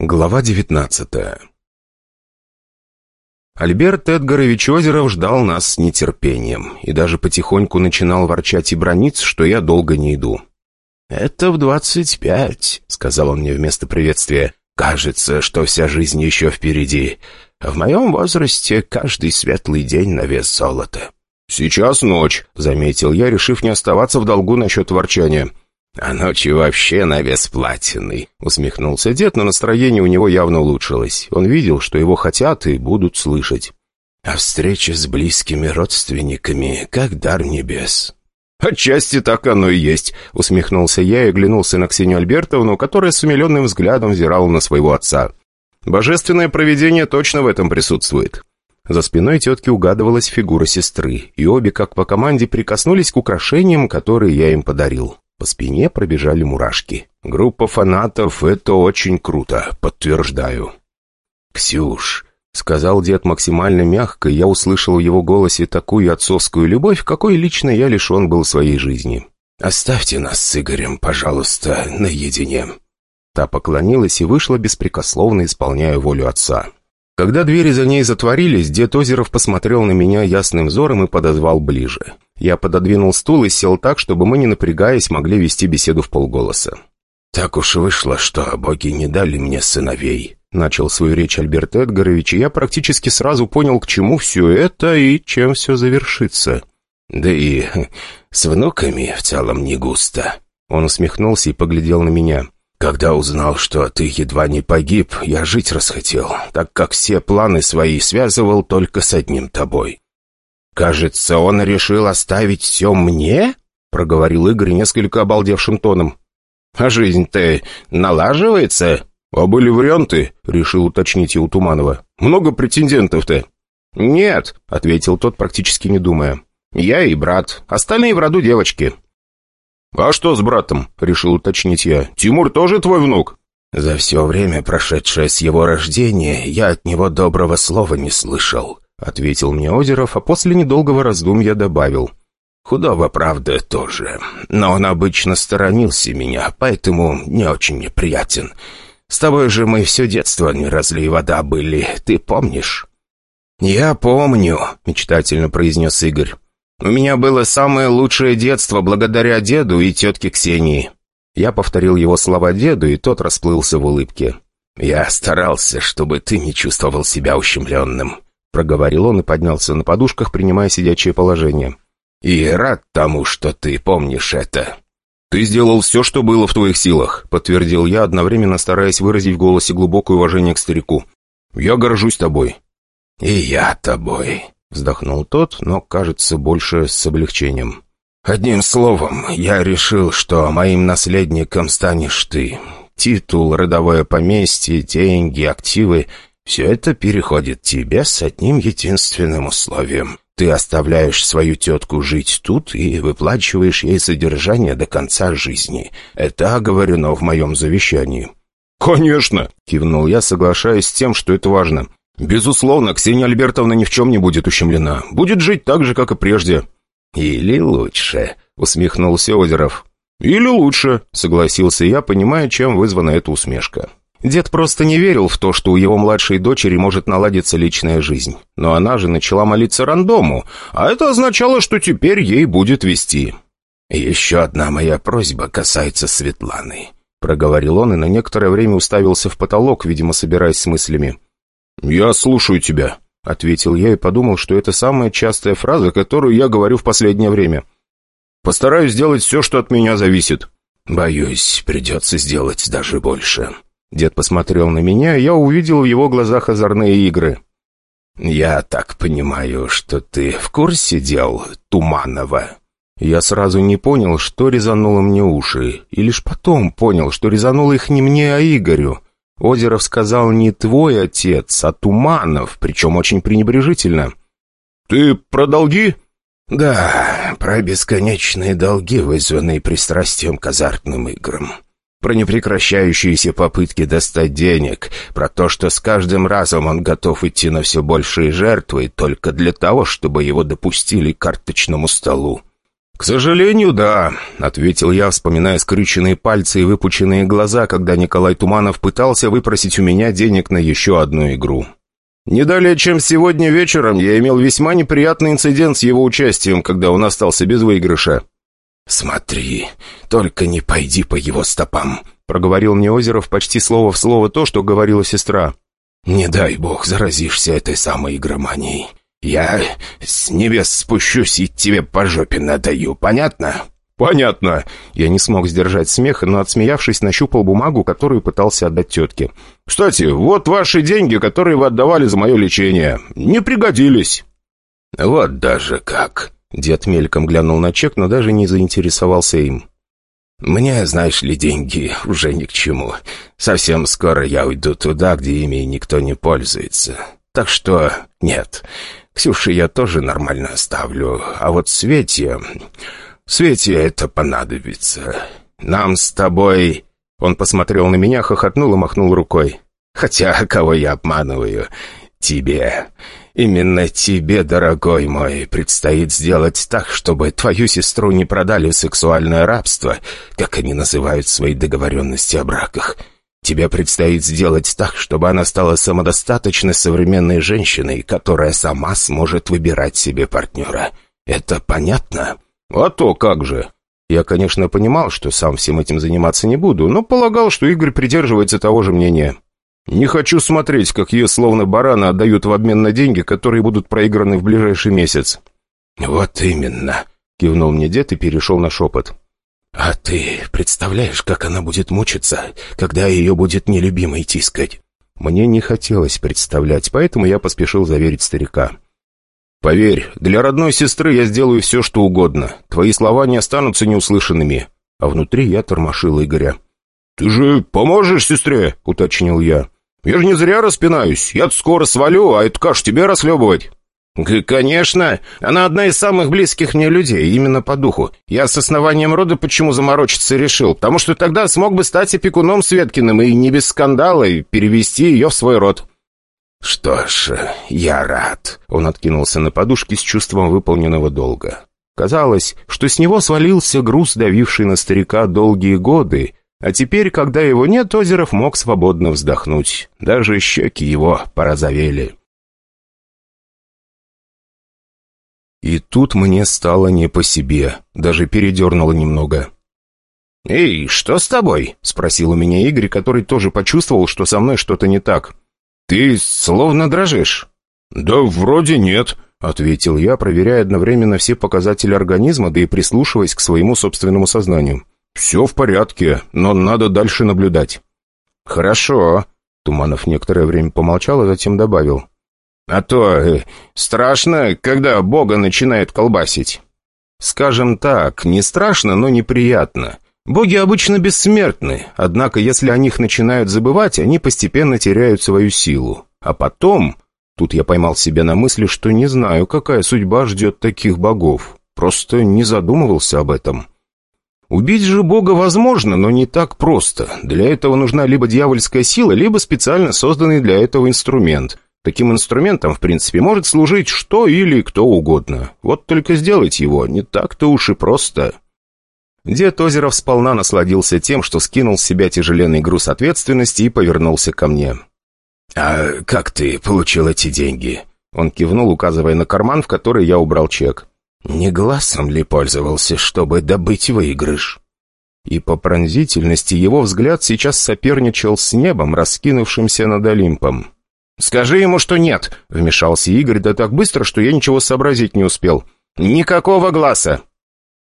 Глава девятнадцатая Альберт Эдгарович Озеров ждал нас с нетерпением и даже потихоньку начинал ворчать и брониться, что я долго не иду. «Это в двадцать пять», — сказал он мне вместо приветствия. «Кажется, что вся жизнь еще впереди. В моем возрасте каждый светлый день на вес золота». «Сейчас ночь», — заметил я, решив не оставаться в долгу насчет ворчания. «А ночью вообще на вес платиной», — усмехнулся дед, но настроение у него явно улучшилось. Он видел, что его хотят и будут слышать. «А встреча с близкими родственниками, как дар небес». «Отчасти так оно и есть», — усмехнулся я и оглянулся на Ксению Альбертовну, которая с умиленным взглядом взирала на своего отца. «Божественное провидение точно в этом присутствует». За спиной тетки угадывалась фигура сестры, и обе, как по команде, прикоснулись к украшениям, которые я им подарил. По спине пробежали мурашки. «Группа фанатов — это очень круто, подтверждаю». «Ксюш», — сказал дед максимально мягко, я услышал в его голосе такую отцовскую любовь, какой лично я лишен был своей жизни. «Оставьте нас с Игорем, пожалуйста, наедине». Та поклонилась и вышла беспрекословно, исполняя волю отца. Когда двери за ней затворились, дед Озеров посмотрел на меня ясным взором и подозвал ближе. Я пододвинул стул и сел так, чтобы мы, не напрягаясь, могли вести беседу в полголоса. «Так уж вышло, что боги не дали мне сыновей», — начал свою речь Альберт Эдгарович, и я практически сразу понял, к чему все это и чем все завершится. «Да и с внуками в целом не густо». Он усмехнулся и поглядел на меня. «Когда узнал, что ты едва не погиб, я жить расхотел, так как все планы свои связывал только с одним тобой». «Кажется, он решил оставить все мне?» — проговорил Игорь несколько обалдевшим тоном. «А жизнь-то налаживается?» «А были варианты?» — решил уточнить у Туманова. «Много претендентов-то?» «Нет», — ответил тот, практически не думая. «Я и брат. Остальные в роду девочки». «А что с братом?» — решил уточнить я. «Тимур тоже твой внук?» «За все время, прошедшее с его рождения, я от него доброго слова не слышал», — ответил мне Озеров, а после недолгого раздумья добавил. «Худого, правда, тоже. Но он обычно сторонился меня, поэтому не очень неприятен. С тобой же мы все детство не разлей вода были, ты помнишь?» «Я помню», — мечтательно произнес Игорь. У меня было самое лучшее детство благодаря деду и тетке Ксении». Я повторил его слова деду, и тот расплылся в улыбке. «Я старался, чтобы ты не чувствовал себя ущемленным», — проговорил он и поднялся на подушках, принимая сидячее положение. «И рад тому, что ты помнишь это». «Ты сделал все, что было в твоих силах», — подтвердил я, одновременно стараясь выразить в голосе глубокое уважение к старику. «Я горжусь тобой». «И я тобой», Вздохнул тот, но, кажется, больше с облегчением. «Одним словом, я решил, что моим наследником станешь ты. Титул, родовое поместье, деньги, активы — все это переходит тебе с одним единственным условием. Ты оставляешь свою тетку жить тут и выплачиваешь ей содержание до конца жизни. Это оговорено в моем завещании». «Конечно!» — кивнул я, соглашаясь с тем, что это важно. «Безусловно, Ксения Альбертовна ни в чем не будет ущемлена. Будет жить так же, как и прежде». «Или лучше», — усмехнулся Озеров. «Или лучше», — согласился я, понимая, чем вызвана эта усмешка. Дед просто не верил в то, что у его младшей дочери может наладиться личная жизнь. Но она же начала молиться рандому, а это означало, что теперь ей будет вести. «Еще одна моя просьба касается Светланы», — проговорил он и на некоторое время уставился в потолок, видимо, собираясь с мыслями. «Я слушаю тебя», — ответил я и подумал, что это самая частая фраза, которую я говорю в последнее время. «Постараюсь сделать все, что от меня зависит». «Боюсь, придется сделать даже больше». Дед посмотрел на меня, и я увидел в его глазах озорные игры. «Я так понимаю, что ты в курсе дел Туманова?» Я сразу не понял, что резануло мне уши, и лишь потом понял, что резануло их не мне, а Игорю. Озеров сказал не твой отец, а Туманов, причем очень пренебрежительно. «Ты про долги?» «Да, про бесконечные долги, вызванные пристрастием к азартным играм. Про непрекращающиеся попытки достать денег, про то, что с каждым разом он готов идти на все большие жертвы только для того, чтобы его допустили к карточному столу. «К сожалению, да», — ответил я, вспоминая скрюченные пальцы и выпученные глаза, когда Николай Туманов пытался выпросить у меня денег на еще одну игру. Не далее, чем сегодня вечером, я имел весьма неприятный инцидент с его участием, когда он остался без выигрыша. «Смотри, только не пойди по его стопам», — проговорил мне Озеров почти слово в слово то, что говорила сестра. «Не дай бог заразишься этой самой игроманией. Я с небес спущусь и тебе по жопе надаю, понятно?» «Понятно». Я не смог сдержать смеха, но, отсмеявшись, нащупал бумагу, которую пытался отдать тетке. «Кстати, вот ваши деньги, которые вы отдавали за мое лечение. Не пригодились». «Вот даже как!» Дед мельком глянул на чек, но даже не заинтересовался им. «Мне, знаешь ли, деньги уже ни к чему. Совсем скоро я уйду туда, где ими никто не пользуется. Так что нет, Ксюше я тоже нормально оставлю, а вот Свете... Свете это понадобится. Нам с тобой...» Он посмотрел на меня, хохотнул и махнул рукой. «Хотя, кого я обманываю? Тебе. Именно тебе, дорогой мой, предстоит сделать так, чтобы твою сестру не продали в сексуальное рабство, как они называют свои договоренности о браках». Тебе предстоит сделать так, чтобы она стала самодостаточной современной женщиной, которая сама сможет выбирать себе партнера. Это понятно?» «А то как же!» Я, конечно, понимал, что сам всем этим заниматься не буду, но полагал, что Игорь придерживается того же мнения. Не хочу смотреть, как ее словно барана отдают в обмен на деньги, которые будут проиграны в ближайший месяц. «Вот именно», — кивнул мне дед и перешел на шепот. «А ты представляешь, как она будет мучиться, когда ее будет нелюбимой тискать?» Мне не хотелось представлять, поэтому я поспешил заверить старика. «Поверь, для родной сестры я сделаю все, что угодно. Твои слова не останутся неуслышанными». А внутри я тормошил Игоря. «Ты же поможешь сестре?» — уточнил я. «Я же не зря распинаюсь. Я скоро свалю, а эту кашу тебе расхлебывать». «Конечно. Она одна из самых близких мне людей, именно по духу. Я с основанием рода почему заморочиться решил, потому что тогда смог бы стать опекуном Светкиным и не без скандала и перевести ее в свой род». «Что ж, я рад». Он откинулся на подушке с чувством выполненного долга. Казалось, что с него свалился груз, давивший на старика долгие годы, а теперь, когда его нет, Озеров мог свободно вздохнуть. Даже щеки его порозовели. И тут мне стало не по себе, даже передернуло немного. «Эй, что с тобой?» — спросил у меня Игорь, который тоже почувствовал, что со мной что-то не так. «Ты словно дрожишь». «Да вроде нет», — ответил я, проверяя одновременно все показатели организма, да и прислушиваясь к своему собственному сознанию. «Все в порядке, но надо дальше наблюдать». «Хорошо», — Туманов некоторое время помолчал, а затем добавил. А то э, страшно, когда Бога начинает колбасить. Скажем так, не страшно, но неприятно. Боги обычно бессмертны, однако если о них начинают забывать, они постепенно теряют свою силу. А потом... Тут я поймал себя на мысли, что не знаю, какая судьба ждет таких богов. Просто не задумывался об этом. Убить же бога возможно, но не так просто. Для этого нужна либо дьявольская сила, либо специально созданный для этого инструмент. Таким инструментом, в принципе, может служить что или кто угодно. Вот только сделать его не так-то уж и просто. Дед Озеров сполна насладился тем, что скинул с себя тяжеленный груз ответственности и повернулся ко мне. «А как ты получил эти деньги?» Он кивнул, указывая на карман, в который я убрал чек. «Не глазом ли пользовался, чтобы добыть выигрыш?» И по пронзительности его взгляд сейчас соперничал с небом, раскинувшимся над Олимпом. «Скажи ему, что нет», — вмешался Игорь, да так быстро, что я ничего сообразить не успел. «Никакого глаза».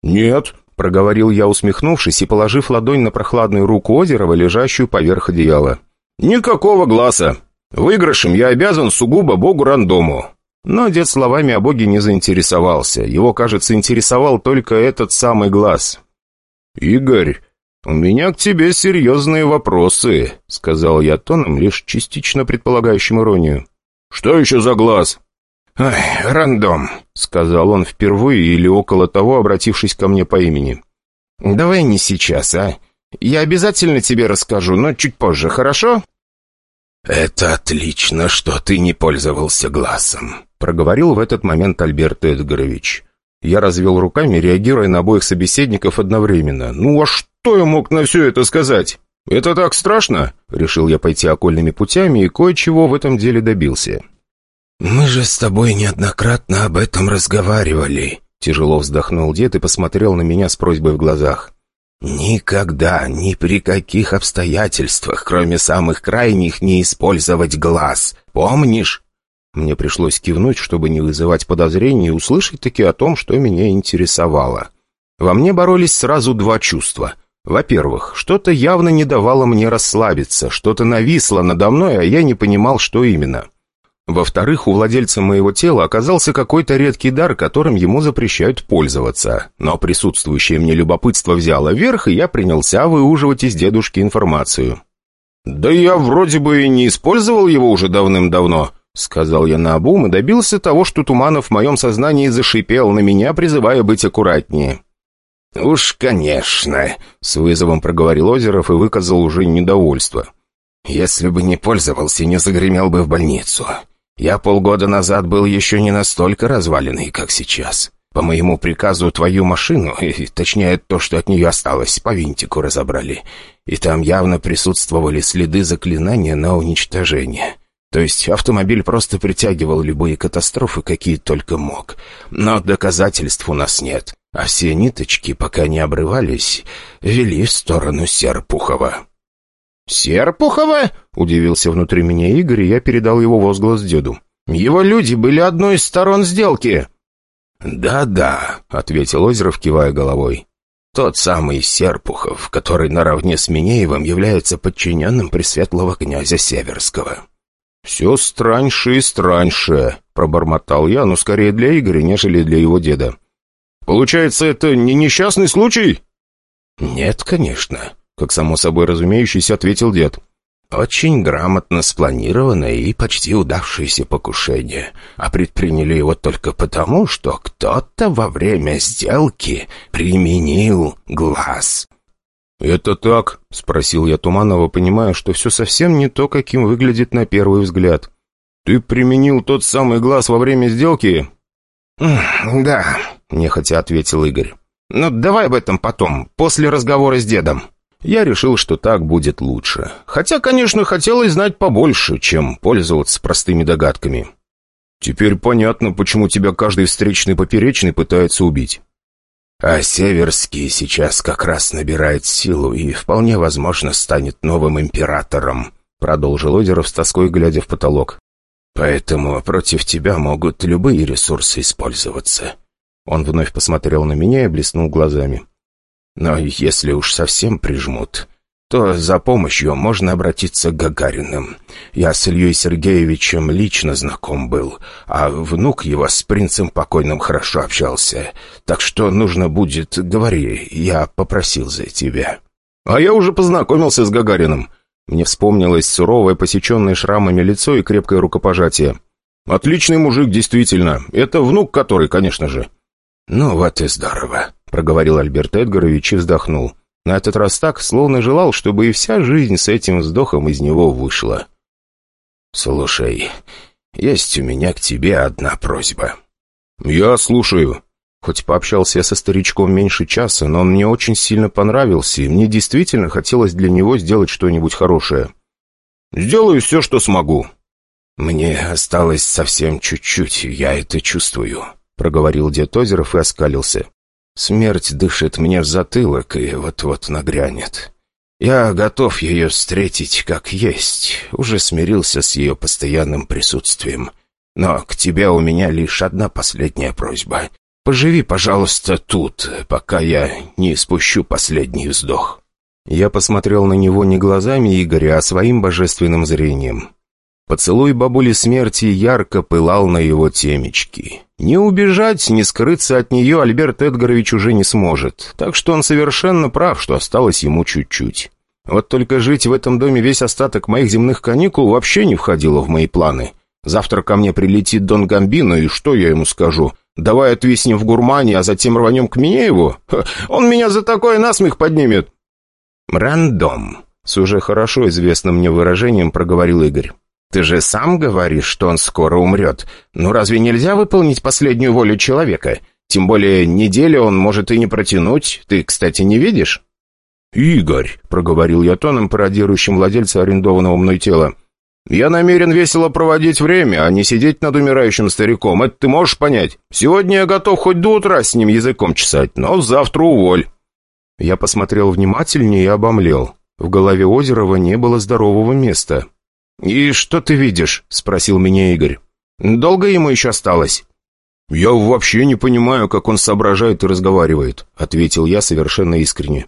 «Нет», — проговорил я, усмехнувшись и положив ладонь на прохладную руку Озерова, лежащую поверх одеяла. «Никакого глаза. Выигрышем я обязан сугубо богу рандому». Но дед словами о боге не заинтересовался. Его, кажется, интересовал только этот самый глаз. «Игорь, «У меня к тебе серьезные вопросы», — сказал я тоном, лишь частично предполагающим иронию. «Что еще за глаз?» «Ой, рандом», — сказал он впервые или около того, обратившись ко мне по имени. «Давай не сейчас, а? Я обязательно тебе расскажу, но чуть позже, хорошо?» «Это отлично, что ты не пользовался глазом», — проговорил в этот момент Альберт Эдгарович. Я развел руками, реагируя на обоих собеседников одновременно. «Ну а что я мог на все это сказать?» «Это так страшно?» Решил я пойти окольными путями и кое-чего в этом деле добился. «Мы же с тобой неоднократно об этом разговаривали», Тяжело вздохнул дед и посмотрел на меня с просьбой в глазах. «Никогда, ни при каких обстоятельствах, кроме самых крайних, не использовать глаз. Помнишь?» Мне пришлось кивнуть, чтобы не вызывать подозрений и услышать таки о том, что меня интересовало. Во мне боролись сразу два чувства. Во-первых, что-то явно не давало мне расслабиться, что-то нависло надо мной, а я не понимал, что именно. Во-вторых, у владельца моего тела оказался какой-то редкий дар, которым ему запрещают пользоваться. Но присутствующее мне любопытство взяло верх, и я принялся выуживать из дедушки информацию. «Да я вроде бы и не использовал его уже давным-давно», — сказал я наобум и добился того, что Туманов в моем сознании зашипел на меня, призывая быть аккуратнее. «Уж, конечно», — с вызовом проговорил Озеров и выказал уже недовольство. «Если бы не пользовался, не загремел бы в больницу. Я полгода назад был еще не настолько разваленный, как сейчас. По моему приказу твою машину, и, точнее то, что от нее осталось, по винтику разобрали. И там явно присутствовали следы заклинания на уничтожение. То есть автомобиль просто притягивал любые катастрофы, какие только мог. Но доказательств у нас нет. А все ниточки, пока не обрывались, вели в сторону Серпухова. «Серпухова?» — удивился внутри меня Игорь, и я передал его возглас деду. «Его люди были одной из сторон сделки». «Да-да», — ответил Озеров, кивая головой. «Тот самый Серпухов, который наравне с Минеевым является подчиненным Пресветлого князя Северского». «Все страньше и страньше», — пробормотал я, но скорее для Игоря, нежели для его деда. «Получается, это не несчастный случай?» «Нет, конечно как само собой разумеющийся ответил дед. «Очень грамотно спланированное и почти удавшееся покушение, а предприняли его только потому, что кто-то во время сделки применил глаз». «Это так?» — спросил я Туманова, понимая, что все совсем не то, каким выглядит на первый взгляд. «Ты применил тот самый глаз во время сделки?» «Да», — нехотя ответил Игорь. «Ну, давай об этом потом, после разговора с дедом». Я решил, что так будет лучше. Хотя, конечно, хотелось знать побольше, чем пользоваться простыми догадками. Теперь понятно, почему тебя каждый встречный поперечный пытается убить. А Северский сейчас как раз набирает силу и, вполне возможно, станет новым императором, продолжил Озеров с тоской, глядя в потолок. Поэтому против тебя могут любые ресурсы использоваться. Он вновь посмотрел на меня и блеснул глазами. Но если уж совсем прижмут, то за помощью можно обратиться к Гагариным. Я с Ильей Сергеевичем лично знаком был, а внук его с принцем покойным хорошо общался. Так что нужно будет, говори, я попросил за тебя». «А я уже познакомился с Гагариным». Мне вспомнилось суровое, посеченное шрамами лицо и крепкое рукопожатие. «Отличный мужик, действительно. Это внук который, конечно же». «Ну вот и здорово», — проговорил Альберт Эдгарович и вздохнул. На этот раз так, словно желал, чтобы и вся жизнь с этим вздохом из него вышла. «Слушай, есть у меня к тебе одна просьба». «Я слушаю». Хоть пообщался я со старичком меньше часа, но он мне очень сильно понравился, и мне действительно хотелось для него сделать что-нибудь хорошее. «Сделаю все, что смогу». «Мне осталось совсем чуть-чуть, я это чувствую», — проговорил дед Озеров и оскалился. Смерть дышит мне в затылок и вот-вот нагрянет. Я готов ее встретить как есть, уже смирился с ее постоянным присутствием. Но к тебе у меня лишь одна последняя просьба. Поживи, пожалуйста, тут, пока я не спущу последний вздох». Я посмотрел на него не глазами Игоря, а своим божественным зрением. Поцелуй бабули смерти ярко пылал на его темечки. Не убежать, не скрыться от нее Альберт Эдгарович уже не сможет, так что он совершенно прав, что осталось ему чуть-чуть. Вот только жить в этом доме весь остаток моих земных каникул вообще не входило в мои планы. Завтра ко мне прилетит Дон Гамбино, и что я ему скажу? Давай отвиснем в гурмане, а затем рванем к Минееву? Ха, он меня за такое насмех поднимет. «Рандом», — с уже хорошо известным мне выражением проговорил Игорь. Ты же сам говоришь, что он скоро умрет. Ну разве нельзя выполнить последнюю волю человека? Тем более неделю он может и не протянуть. Ты, кстати, не видишь?» «Игорь», — проговорил я тоном, пародирующим владельца арендованного мной тела, «я намерен весело проводить время, а не сидеть над умирающим стариком. Это ты можешь понять? Сегодня я готов хоть до утра с ним языком чесать, но завтра уволь». Я посмотрел внимательнее и обомлел. В голове Озерова не было здорового места. «И что ты видишь?» — спросил меня Игорь. «Долго ему еще осталось?» «Я вообще не понимаю, как он соображает и разговаривает», — ответил я совершенно искренне.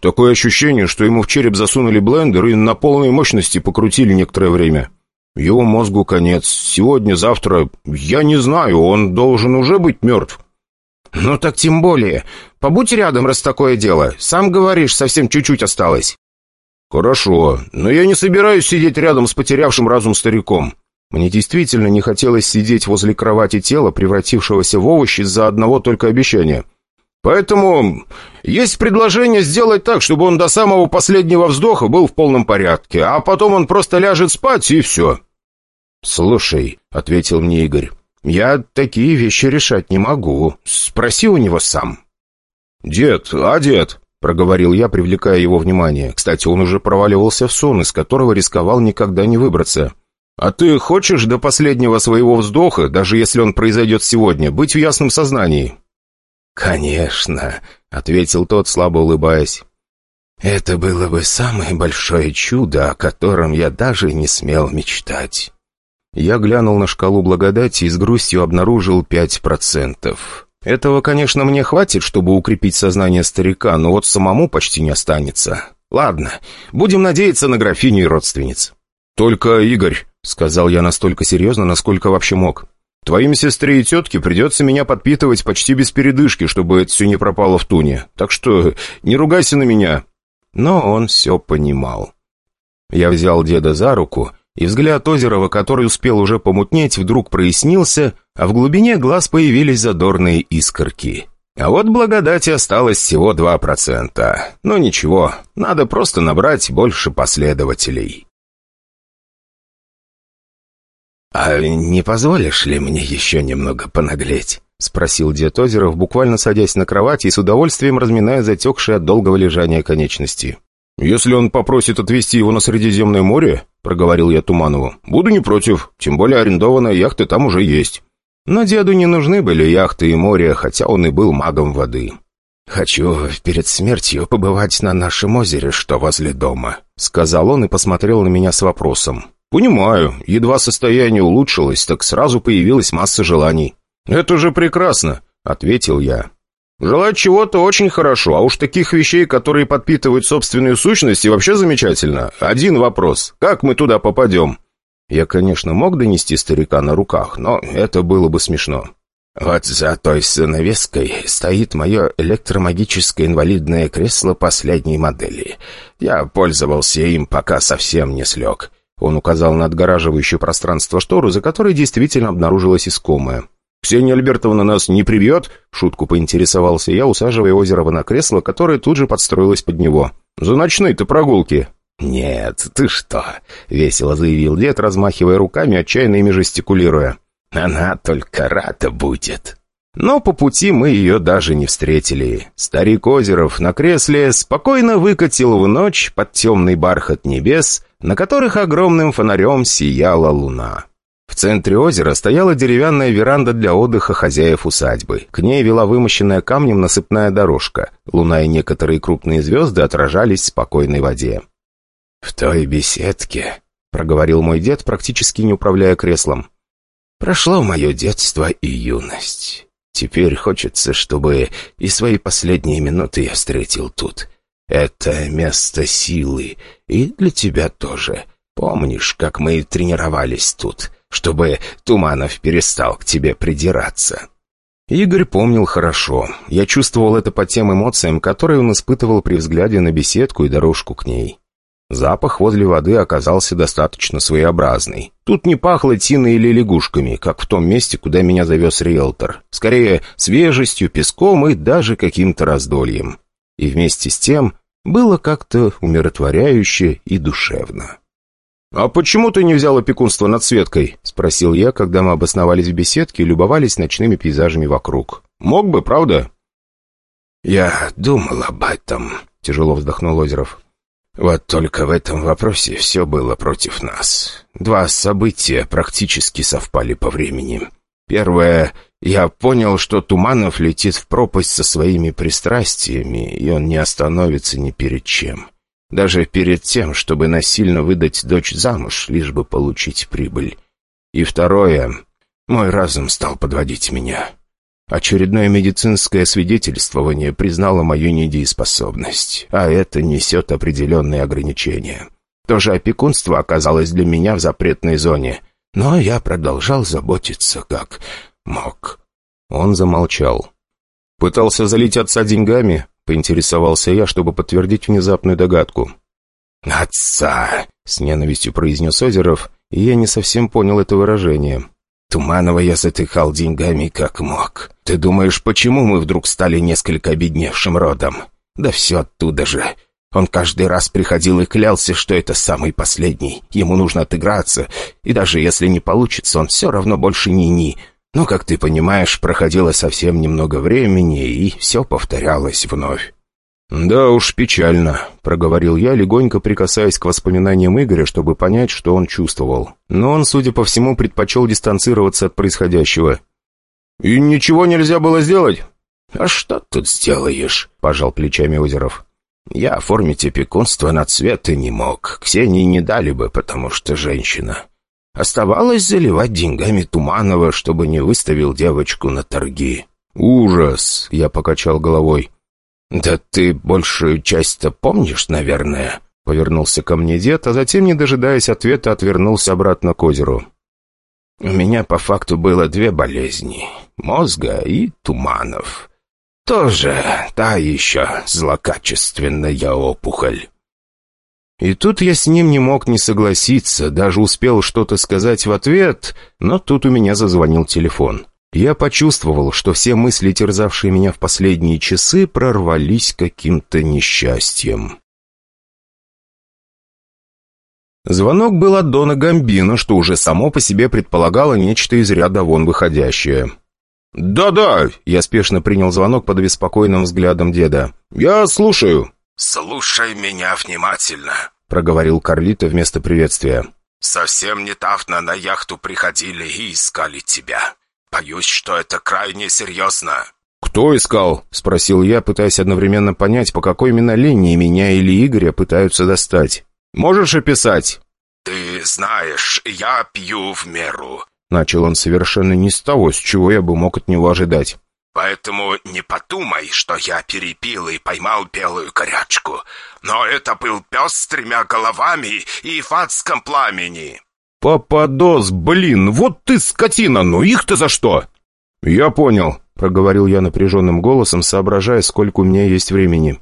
«Такое ощущение, что ему в череп засунули блендер и на полной мощности покрутили некоторое время. Его мозгу конец. Сегодня, завтра... Я не знаю, он должен уже быть мертв». «Ну так тем более. Побудь рядом, раз такое дело. Сам говоришь, совсем чуть-чуть осталось». «Хорошо, но я не собираюсь сидеть рядом с потерявшим разум стариком. Мне действительно не хотелось сидеть возле кровати тела, превратившегося в овощ из-за одного только обещания. Поэтому есть предложение сделать так, чтобы он до самого последнего вздоха был в полном порядке, а потом он просто ляжет спать, и все». «Слушай», — ответил мне Игорь, — «я такие вещи решать не могу. Спроси у него сам». «Дед, а дед?» — проговорил я, привлекая его внимание. Кстати, он уже проваливался в сон, из которого рисковал никогда не выбраться. «А ты хочешь до последнего своего вздоха, даже если он произойдет сегодня, быть в ясном сознании?» «Конечно», — ответил тот, слабо улыбаясь. «Это было бы самое большое чудо, о котором я даже не смел мечтать». Я глянул на шкалу благодати и с грустью обнаружил пять процентов. Этого, конечно, мне хватит, чтобы укрепить сознание старика, но вот самому почти не останется. Ладно, будем надеяться на графиню и родственниц. «Только, Игорь», — сказал я настолько серьезно, насколько вообще мог, «твоим сестре и тетке придется меня подпитывать почти без передышки, чтобы это все не пропало в туне. Так что не ругайся на меня». Но он все понимал. Я взял деда за руку, и взгляд Озерова, который успел уже помутнеть, вдруг прояснился, а в глубине глаз появились задорные искорки. А вот благодати осталось всего 2%. Но ничего, надо просто набрать больше последователей. «А не позволишь ли мне еще немного понаглеть?» — спросил дед Озеров, буквально садясь на кровать и с удовольствием разминая затекшие от долгого лежания конечности. «Если он попросит отвезти его на Средиземное море, — проговорил я Туманову, — буду не против, тем более арендованная яхта там уже есть». Но деду не нужны были яхты и море, хотя он и был магом воды. «Хочу перед смертью побывать на нашем озере, что возле дома», — сказал он и посмотрел на меня с вопросом. «Понимаю. Едва состояние улучшилось, так сразу появилась масса желаний». «Это же прекрасно», — ответил я. «Желать чего-то очень хорошо, а уж таких вещей, которые подпитывают собственную сущность, и вообще замечательно. Один вопрос. Как мы туда попадем?» Я, конечно, мог донести старика на руках, но это было бы смешно. «Вот за той занавеской стоит мое электромагическое инвалидное кресло последней модели. Я пользовался им, пока совсем не слег. Он указал на отгораживающее пространство штору, за которой действительно обнаружилась искомая. «Ксения Альбертовна нас не прибьет?» — шутку поинтересовался я, усаживая Озерова на кресло, которое тут же подстроилось под него. «За ночные-то прогулки». «Нет, ты что?» — весело заявил дед, размахивая руками, отчаянно ими жестикулируя. «Она только рада будет». Но по пути мы ее даже не встретили. Старик Озеров на кресле спокойно выкатил в ночь под темный бархат небес, на которых огромным фонарем сияла луна. В центре озера стояла деревянная веранда для отдыха хозяев усадьбы. К ней вела вымощенная камнем насыпная дорожка. Луна и некоторые крупные звезды отражались в спокойной воде. «В той беседке», — проговорил мой дед, практически не управляя креслом, — «прошло мое детство и юность». Теперь хочется, чтобы и свои последние минуты я встретил тут. Это место силы, и для тебя тоже. Помнишь, как мы тренировались тут, чтобы Туманов перестал к тебе придираться?» Игорь помнил хорошо. Я чувствовал это по тем эмоциям, которые он испытывал при взгляде на беседку и дорожку к ней. Запах возле воды оказался достаточно своеобразный. Тут не пахло тиной или лягушками, как в том месте, куда меня завез риэлтор. Скорее, свежестью, песком и даже каким-то раздольем. И вместе с тем было как-то умиротворяюще и душевно. «А почему ты не взял опекунство над Светкой?» — спросил я, когда мы обосновались в беседке и любовались ночными пейзажами вокруг. Мог бы, правда?» «Я думал об этом», — тяжело вздохнул Озеров. «Вот только в этом вопросе все было против нас. Два события практически совпали по времени. Первое — я понял, что Туманов летит в пропасть со своими пристрастиями, и он не остановится ни перед чем. Даже перед тем, чтобы насильно выдать дочь замуж, лишь бы получить прибыль. И второе — мой разум стал подводить меня». Очередное медицинское свидетельствование признало мою недееспособность, а это несет определенные ограничения. Тоже опекунство оказалось для меня в запретной зоне, но я продолжал заботиться как мог. Он замолчал. «Пытался залить отца деньгами?» — поинтересовался я, чтобы подтвердить внезапную догадку. «Отца!» — с ненавистью произнес Озеров, и я не совсем понял это выражение. Туманова я затыхал деньгами как мог. Ты думаешь, почему мы вдруг стали несколько обедневшим родом? Да все оттуда же. Он каждый раз приходил и клялся, что это самый последний. Ему нужно отыграться, и даже если не получится, он все равно больше ни-ни. Но, как ты понимаешь, проходило совсем немного времени, и все повторялось вновь. «Да уж, печально», — проговорил я, легонько прикасаясь к воспоминаниям Игоря, чтобы понять, что он чувствовал. Но он, судя по всему, предпочел дистанцироваться от происходящего. «И ничего нельзя было сделать?» «А что тут сделаешь?» — пожал плечами Озеров. «Я оформить опекунство на цвета не мог. Ксении не дали бы, потому что женщина. Оставалось заливать деньгами Туманова, чтобы не выставил девочку на торги». «Ужас!» — я покачал головой. «Да ты большую часть-то помнишь, наверное?» Повернулся ко мне дед, а затем, не дожидаясь ответа, отвернулся обратно к озеру. «У меня по факту было две болезни — мозга и туманов. Тоже та еще злокачественная опухоль». И тут я с ним не мог не согласиться, даже успел что-то сказать в ответ, но тут у меня зазвонил телефон. Я почувствовал, что все мысли, терзавшие меня в последние часы, прорвались каким-то несчастьем. Звонок был от Дона Гамбина, что уже само по себе предполагало нечто из ряда вон выходящее. «Да-да!» — я спешно принял звонок под беспокойным взглядом деда. «Я слушаю!» «Слушай меня внимательно!» — проговорил Карлито вместо приветствия. «Совсем недавно на яхту приходили и искали тебя. Боюсь, что это крайне серьезно». «Кто искал?» — спросил я, пытаясь одновременно понять, по какой именно линии меня или Игоря пытаются достать. «Можешь описать?» «Ты знаешь, я пью в меру». Начал он совершенно не с того, с чего я бы мог от него ожидать. «Поэтому не подумай, что я перепил и поймал белую горячку. Но это был пес с тремя головами и в адском пламени». «Пападос, блин, вот ты скотина, ну их-то за что?» «Я понял», — проговорил я напряженным голосом, соображая, сколько у меня есть времени.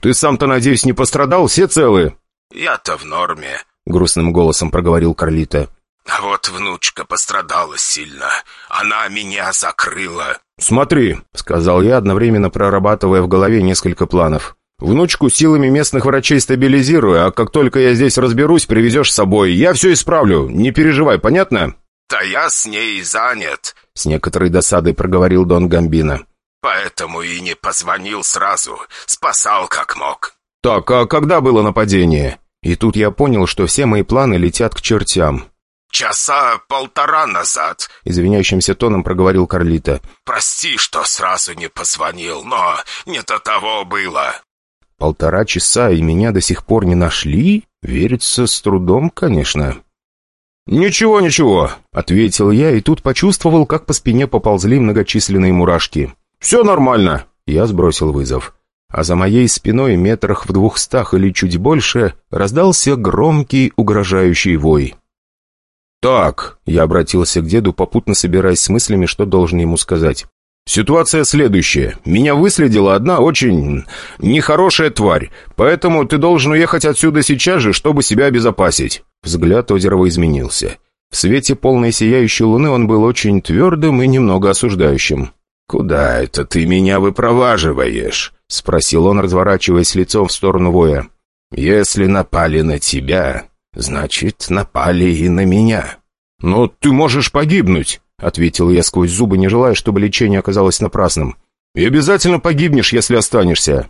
«Ты сам-то, надеюсь, не пострадал? Все целы?» «Я-то в норме», — грустным голосом проговорил Карлита. «А вот внучка пострадала сильно. Она меня закрыла». «Смотри», — сказал я, одновременно прорабатывая в голове несколько планов. Внучку силами местных врачей стабилизирую, а как только я здесь разберусь, привезешь с собой. Я все исправлю. Не переживай, понятно?» «Да я с ней занят», — с некоторой досадой проговорил Дон Гамбина. «Поэтому и не позвонил сразу. Спасал как мог». «Так, а когда было нападение?» И тут я понял, что все мои планы летят к чертям. «Часа полтора назад», — извиняющимся тоном проговорил Карлита. «Прости, что сразу не позвонил, но не до того было». Полтора часа, и меня до сих пор не нашли? Верится с трудом, конечно. «Ничего, ничего», — ответил я, и тут почувствовал, как по спине поползли многочисленные мурашки. «Все нормально», — я сбросил вызов. А за моей спиной, метрах в двухстах или чуть больше, раздался громкий, угрожающий вой. «Так», — я обратился к деду, попутно собираясь с мыслями, что должен ему сказать. «Ситуация следующая. Меня выследила одна очень нехорошая тварь, поэтому ты должен уехать отсюда сейчас же, чтобы себя обезопасить». Взгляд Озерова изменился. В свете полной сияющей луны он был очень твердым и немного осуждающим. «Куда это ты меня выпроваживаешь?» — спросил он, разворачиваясь лицом в сторону воя. «Если напали на тебя, значит, напали и на меня». «Но ты можешь погибнуть!» ответил я сквозь зубы, не желая, чтобы лечение оказалось напрасным. «И обязательно погибнешь, если останешься».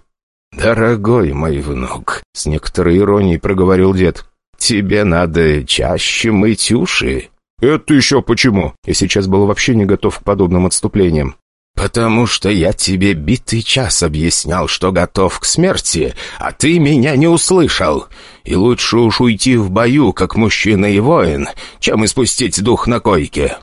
«Дорогой мой внук», — с некоторой иронией проговорил дед, «тебе надо чаще мыть уши». «Это еще почему?» Я сейчас был вообще не готов к подобным отступлениям. «Потому что я тебе битый час объяснял, что готов к смерти, а ты меня не услышал. И лучше уж уйти в бою, как мужчина и воин, чем испустить дух на койке».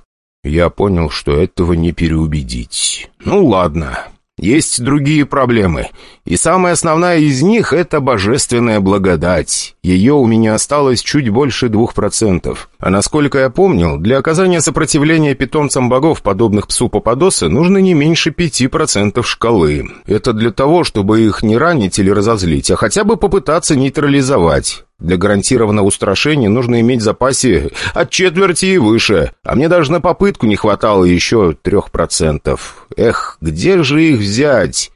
Я понял, что этого не переубедить. «Ну ладно, есть другие проблемы, и самая основная из них — это божественная благодать. Ее у меня осталось чуть больше двух процентов. А насколько я помнил, для оказания сопротивления питомцам богов, подобных псу Пападоса, нужно не меньше пяти процентов шкалы. Это для того, чтобы их не ранить или разозлить, а хотя бы попытаться нейтрализовать. Для гарантированного устрашения нужно иметь в запасе от четверти и выше, а мне даже на попытку не хватало еще трех процентов. Эх, где же их взять?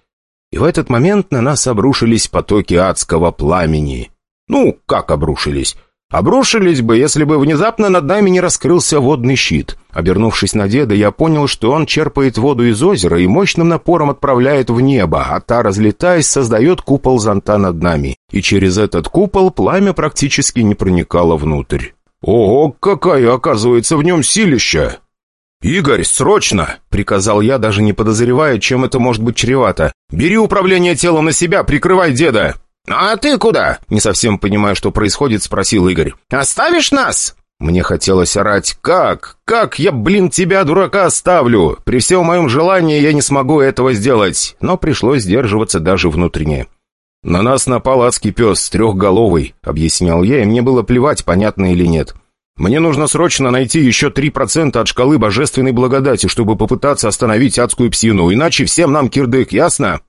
И в этот момент на нас обрушились потоки адского пламени. Ну, как обрушились? Обрушились бы, если бы внезапно над нами не раскрылся водный щит. Обернувшись на деда, я понял, что он черпает воду из озера и мощным напором отправляет в небо, а та, разлетаясь, создает купол зонта над нами. И через этот купол пламя практически не проникало внутрь. «Ого, какая, оказывается, в нем силища!» «Игорь, срочно!» — приказал я, даже не подозревая, чем это может быть чревато. «Бери управление телом на себя, прикрывай деда!» «А ты куда?» Не совсем понимая, что происходит, спросил Игорь. «Оставишь нас?» Мне хотелось орать «Как? Как я, блин, тебя, дурака, оставлю? При всем моем желании я не смогу этого сделать». Но пришлось сдерживаться даже внутренне. «На нас напал адский пес, трехголовый», — объяснял я, и мне было плевать, понятно или нет. «Мне нужно срочно найти еще три процента от шкалы божественной благодати, чтобы попытаться остановить адскую псину, иначе всем нам кирдык, ясно?»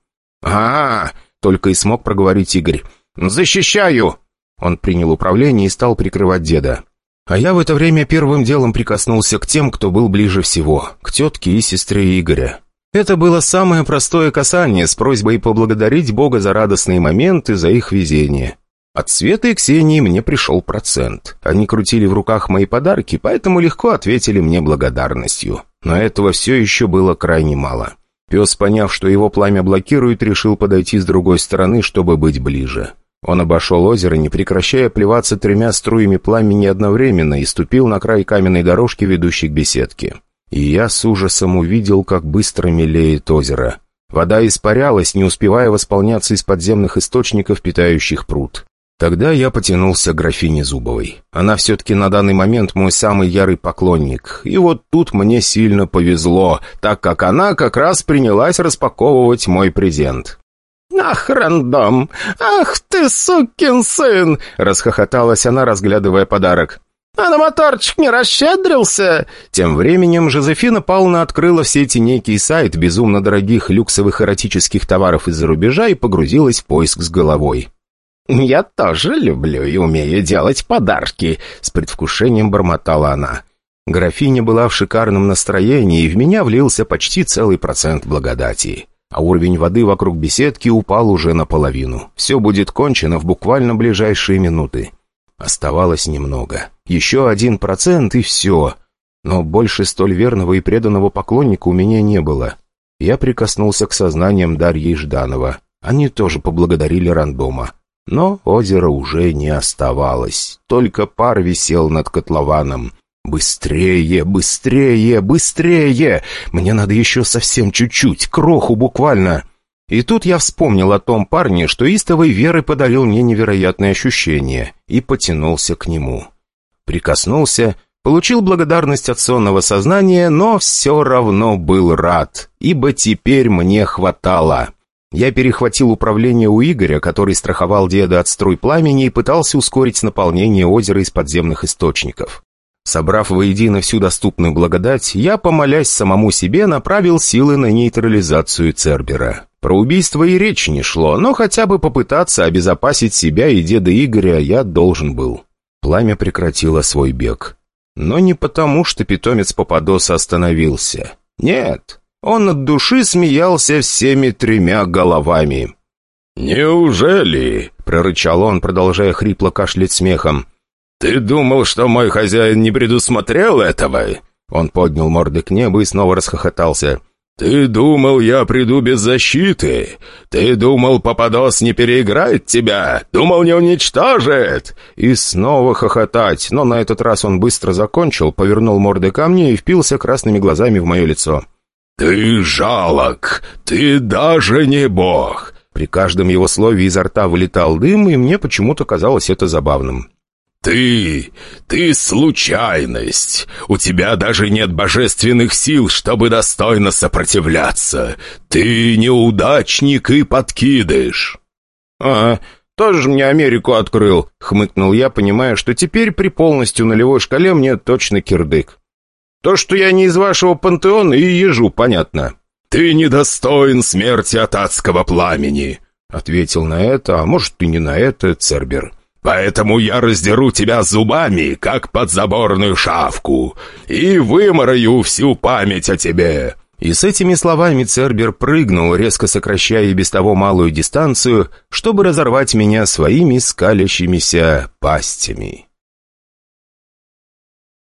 «А, -а, -а только и смог проговорить Игорь. «Защищаю!» Он принял управление и стал прикрывать деда. А я в это время первым делом прикоснулся к тем, кто был ближе всего, к тетке и сестре Игоря. Это было самое простое касание с просьбой поблагодарить Бога за радостные моменты, за их везение. От Светы и Ксении мне пришел процент. Они крутили в руках мои подарки, поэтому легко ответили мне благодарностью. Но этого все еще было крайне мало. Пес, поняв, что его пламя блокирует, решил подойти с другой стороны, чтобы быть ближе. Он обошел озеро, не прекращая плеваться тремя струями пламени одновременно, и ступил на край каменной дорожки, ведущей к беседке. И я с ужасом увидел, как быстро мелеет озеро. Вода испарялась, не успевая восполняться из подземных источников, питающих пруд. Тогда я потянулся к графине Зубовой. Она все-таки на данный момент мой самый ярый поклонник. И вот тут мне сильно повезло, так как она как раз принялась распаковывать мой презент. «Ах, рандом! Ах ты, сукин сын!» — расхохоталась она, разглядывая подарок. «А на моторчик не расщедрился?» Тем временем Жозефина Павловна открыла в сети некий сайт безумно дорогих люксовых эротических товаров из-за рубежа и погрузилась в поиск с головой. «Я тоже люблю и умею делать подарки», — с предвкушением бормотала она. Графиня была в шикарном настроении, и в меня влился почти целый процент благодати. А уровень воды вокруг беседки упал уже наполовину. Все будет кончено в буквально ближайшие минуты. Оставалось немного. Еще один процент и все. Но больше столь верного и преданного поклонника у меня не было. Я прикоснулся к сознаниям Дарьи Жданова. Они тоже поблагодарили рандома. Но озера уже не оставалось, только пар висел над котлованом. «Быстрее, быстрее, быстрее! Мне надо еще совсем чуть-чуть, кроху буквально!» И тут я вспомнил о том парне, что истовой веры подарил мне невероятное ощущение, и потянулся к нему. Прикоснулся, получил благодарность от сонного сознания, но все равно был рад, ибо теперь мне хватало. Я перехватил управление у Игоря, который страховал деда от струй пламени и пытался ускорить наполнение озера из подземных источников. Собрав воедино всю доступную благодать, я, помолясь самому себе, направил силы на нейтрализацию Цербера. Про убийство и речь не шло, но хотя бы попытаться обезопасить себя и деда Игоря я должен был. Пламя прекратило свой бег. Но не потому, что питомец Попадоса остановился. Нет, он от души смеялся всеми тремя головами. «Неужели?» — прорычал он, продолжая хрипло кашлять смехом. «Ты думал, что мой хозяин не предусмотрел этого? Он поднял морды к небу и снова расхохотался. «Ты думал, я приду без защиты? Ты думал, Пападос не переиграет тебя? Думал, не уничтожит?» И снова хохотать, но на этот раз он быстро закончил, повернул морды ко мне и впился красными глазами в мое лицо. «Ты жалок! Ты даже не бог!» При каждом его слове изо рта вылетал дым, и мне почему-то казалось это забавным. «Ты... ты случайность. У тебя даже нет божественных сил, чтобы достойно сопротивляться. Ты неудачник и подкидыш». «А, тоже мне Америку открыл», — хмыкнул я, понимая, что теперь при полностью нулевой шкале мне точно кирдык. «То, что я не из вашего пантеона, и ежу, понятно». «Ты недостоин смерти от адского пламени», — ответил на это, а может и не на это, Цербер. Поэтому я раздеру тебя зубами, как подзаборную шавку, и вымораю всю память о тебе». И с этими словами Цербер прыгнул, резко сокращая без того малую дистанцию, чтобы разорвать меня своими скалящимися пастями.